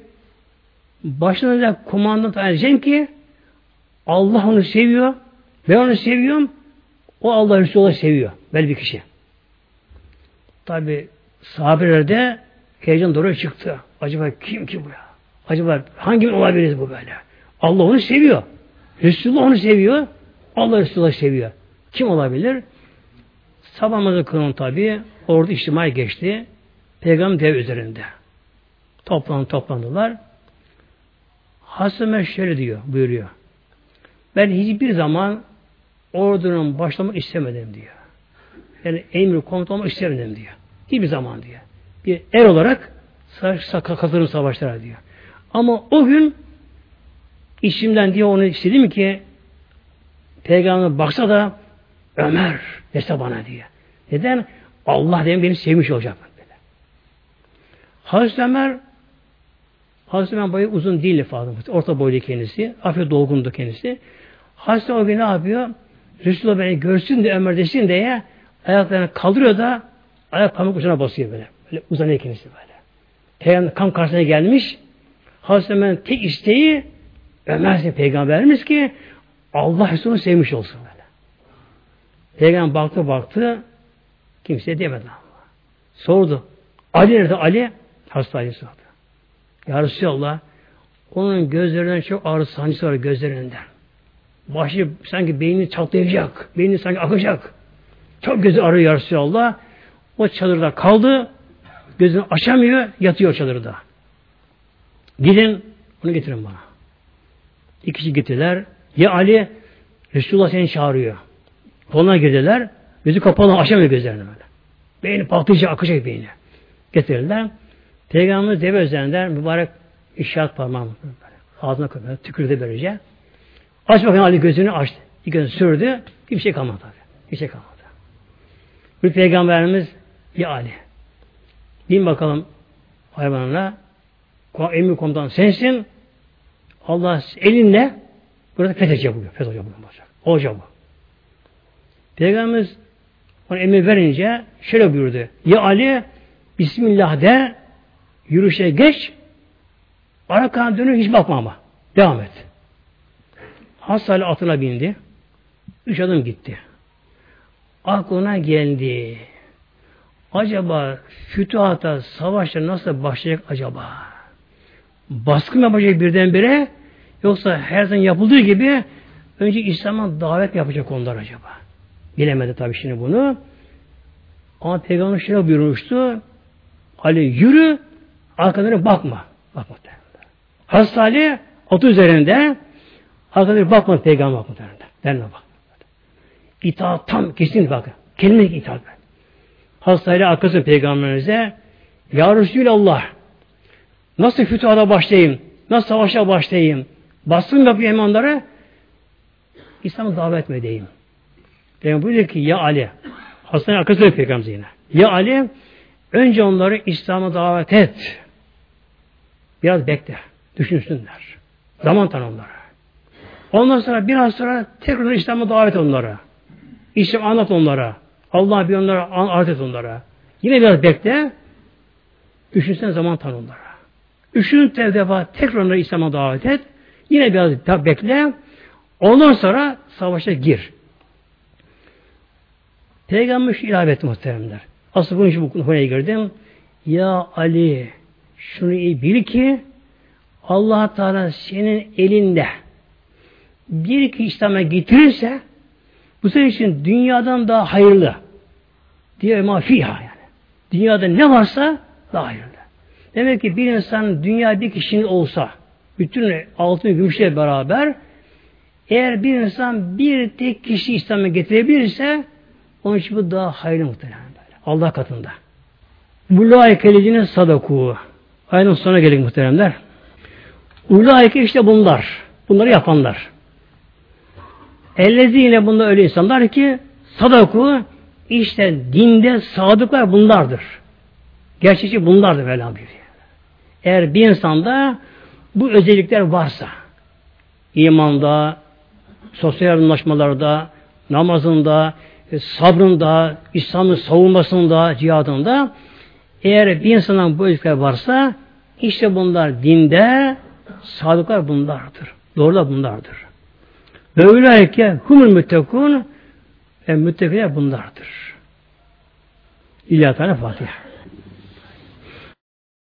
başlarınızda kumandan tayin edeceğim ki Allah onu seviyor, ben onu seviyorum, o Allah Resulü seviyor. Böyle bir kişi. Tabi sahabelerde heyecan doğru çıktı. Acaba kim ki bu ya? Acaba hangi olabilir bu böyle? Allah onu seviyor. Resulullah onu seviyor. Allah Resulullah seviyor. Kim olabilir? Sabah namazı kılın tabi. Orada içtimai geçti. Peygamber dev üzerinde. Toplan, toplandılar. Hasan şöyle diyor, buyuruyor. Ben hiçbir zaman ordunun başlamak istemedim diyor. Yani emir komutan olmak istemedim diyor. Hiçbir zaman diyor. Bir er olarak katılırım savaşlara diyor. Ama o gün içimden diye onu istedim ki Peygamber baksa da Ömer dese bana diye. Neden? Allah demin beni sevmiş olacak. Böyle. Hazreti Ömer Hazreti Ömer boyu uzun değil fazla. Orta boylu kendisi. Hafif dolgundu kendisi. Hazreti o gün ne yapıyor? Resulullah beni görsün de Ömer desin diye ayaklarını kaldırıyor da ayak parmak ucuna basıyor böyle. Böyle uzanıyor kendisi böyle. Peygamber kam karşısına gelmiş. Hazreti tek isteği Ömer peygamberimiz ki Allah Resulü'nü sevmiş olsun böyle. Peygamber baktı baktı kimse demedi ama. Sordu. Ali nerede? Ali hasta Ali sordu. Ya Resulallah onun gözlerinden çok ağrı sancısı var gözlerinden. Başı sanki beyni çatlayacak. Beyni sanki akacak. Çok gözü arıyor ya Resulallah. O çadırda kaldı. Gözünü açamıyor. Yatıyor çadırda. Gidin onu getirin bana. İki kişi gittiler. Ya Ali Resulullah seni çağırıyor. Koluna girdiler. Gözü kapalı açamıyor gözlerini böyle. Beyni patlayacak, akacak beyni. Getirirler. Peygamberimiz deve üzerinden mübarek işaret parmağı böyle. Ağzına koyuyor. Tükürdü böylece. Aç bakın Ali gözünü açtı. Bir gözünü sürdü. Bir şey kalmadı tabi. Bir şey kalmadı. Bir peygamberimiz ya Ali. Bin bakalım hayvanına. Emir komutan sensin. Allah elinle burada fethedecek bugün. Fethedecek bugün olacak. Olacak bu. Peygamberimiz ona emir verince şöyle buyurdu. Ya Ali Bismillah de yürüyüşe geç arkadan dönüp hiç bakma ama. Devam et. Hasali atına bindi. Üç adım gitti. Aklına geldi. Acaba fütuhata, savaşta nasıl başlayacak acaba? Baskın yapacak birdenbire yoksa her zaman yapıldığı gibi önce İslam'a davet yapacak onlar acaba? Bilemedi tabii şimdi bunu. Ama Peygamber şöyle buyurmuştu. Ali yürü, arkalarına bakma. Bakma. Hazreti Ali atı üzerinde arkalarına bakma Peygamber bakma. Derine bak. İtaat tam kesin bakın. Kelime itaat. Hazreti Ali arkasında Peygamberimize Ya Resulallah nasıl fütuhada başlayayım? Nasıl savaşa başlayayım? Bastım yapıyor imanlara İslam'ı davet mi edeyim? Peygamber buyuruyor ki ya Ali Hastanın arkasında Peygamber yine. Ya Ali önce onları İslam'a davet et. Biraz bekle. Düşünsünler. Zaman tan onlara. Ondan sonra biraz sonra tekrar İslam'a davet et onlara. İslam anlat onlara. Allah bir onlara anlat et onlara. Yine biraz bekle. Düşünsen zaman tan onlara. Üçüncü defa tekrar onları İslam'a davet et. Yine biraz bekle. Ondan sonra savaşa gir. Peygamber şu ilave etti muhteremler. Asıl bunun için bu konuya girdim. Ya Ali şunu iyi bil ki allah Teala senin elinde bir kişi İslam'a getirirse bu senin için dünyadan daha hayırlı. Diye ma fiha yani. Dünyada ne varsa daha hayırlı. Demek ki bir insan dünya bir kişinin olsa bütün altın gümüşle beraber eğer bir insan bir tek kişi İslam'a getirebilirse onun için bu daha hayırlı muhtemelen böyle. Allah katında. Ulaike lecine sadaku. Aynen sonra gelin muhteremler. Ulaike işte bunlar. Bunları yapanlar. Ellezi yine bunlar öyle insanlar ki sadaku işte dinde sadıklar bunlardır. Gerçekçi bunlardır Mevlam buyuruyor. Eğer bir insanda bu özellikler varsa imanda, sosyal yardımlaşmalarda, namazında, sabrında, İslam'ın savunmasında, cihadında eğer bir insanın bu özellikler varsa işte bunlar dinde sadıklar bunlardır. Doğrular bunlardır. Ulaike humul müttekun ve müttekiler bunlardır. Teala Fatiha.